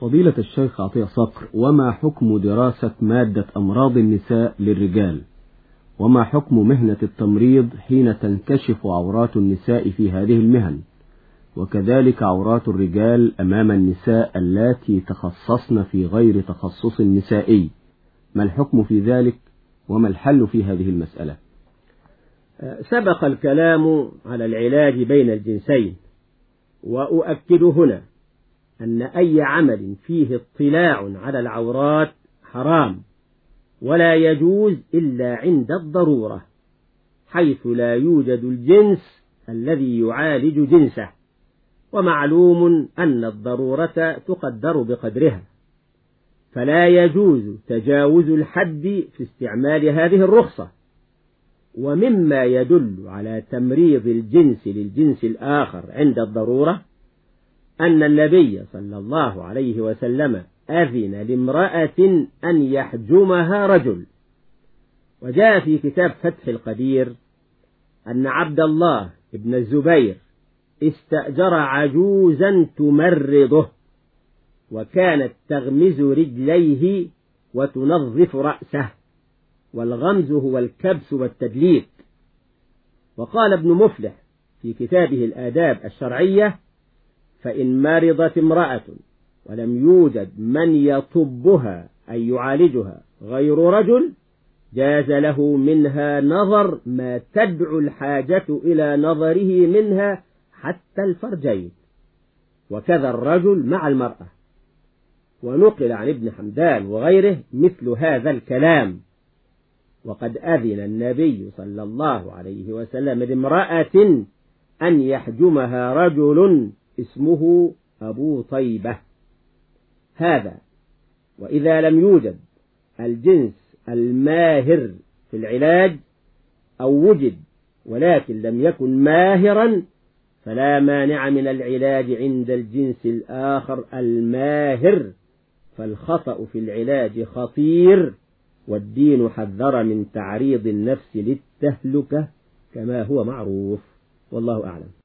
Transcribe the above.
فضيلة الشيخ عطية صقر وما حكم دراسة مادة أمراض النساء للرجال؟ وما حكم مهنة التمريض حين تنكشف عورات النساء في هذه المهن؟ وكذلك عورات الرجال أمام النساء اللاتي تخصصن في غير تخصص نسائي ما الحكم في ذلك؟ وما الحل في هذه المسألة؟ سبق الكلام على العلاج بين الجنسين وأؤكد هنا أن أي عمل فيه اطلاع على العورات حرام ولا يجوز إلا عند الضرورة حيث لا يوجد الجنس الذي يعالج جنسه ومعلوم أن الضرورة تقدر بقدرها. فلا يجوز تجاوز الحد في استعمال هذه الرخصة ومما يدل على تمريض الجنس للجنس الآخر عند الضرورة أن النبي صلى الله عليه وسلم أذن لامرأة أن يحجمها رجل. وجاء في كتاب فتح القدير أن عبد الله ابن الزبير استأجر عجوزا تمرضه وكانت تغمز رجليه وتنظف رأسه والغمز هو الكبس والتدليك. وقال ابن مفلح في كتابه الآداب الشرعية فإن مرضت امرأة ولم يوجد من يطبها أي يعالجها غير رجل جاز له منها نظر ما تدعو الحاجة إلى نظره منها حتى الفرجين. وكذا الرجل مع المرأة. ونقل عن ابن حمدان وغيره مثل هذا الكلام. وقد أذن النبي صلى الله عليه وسلم لامرأة أن يحجمها رجل اسمه أبو طيبة. هذا وإذا لم يوجد الجنس الماهر في العلاج أو وجد ولكن لم يكن ماهرا فلا مانع من العلاج عند الجنس الآخر الماهر فالخطأ في العلاج خطير والدين حذر من تعريض النفس للتهلكة كما هو معروف. والله أعلم.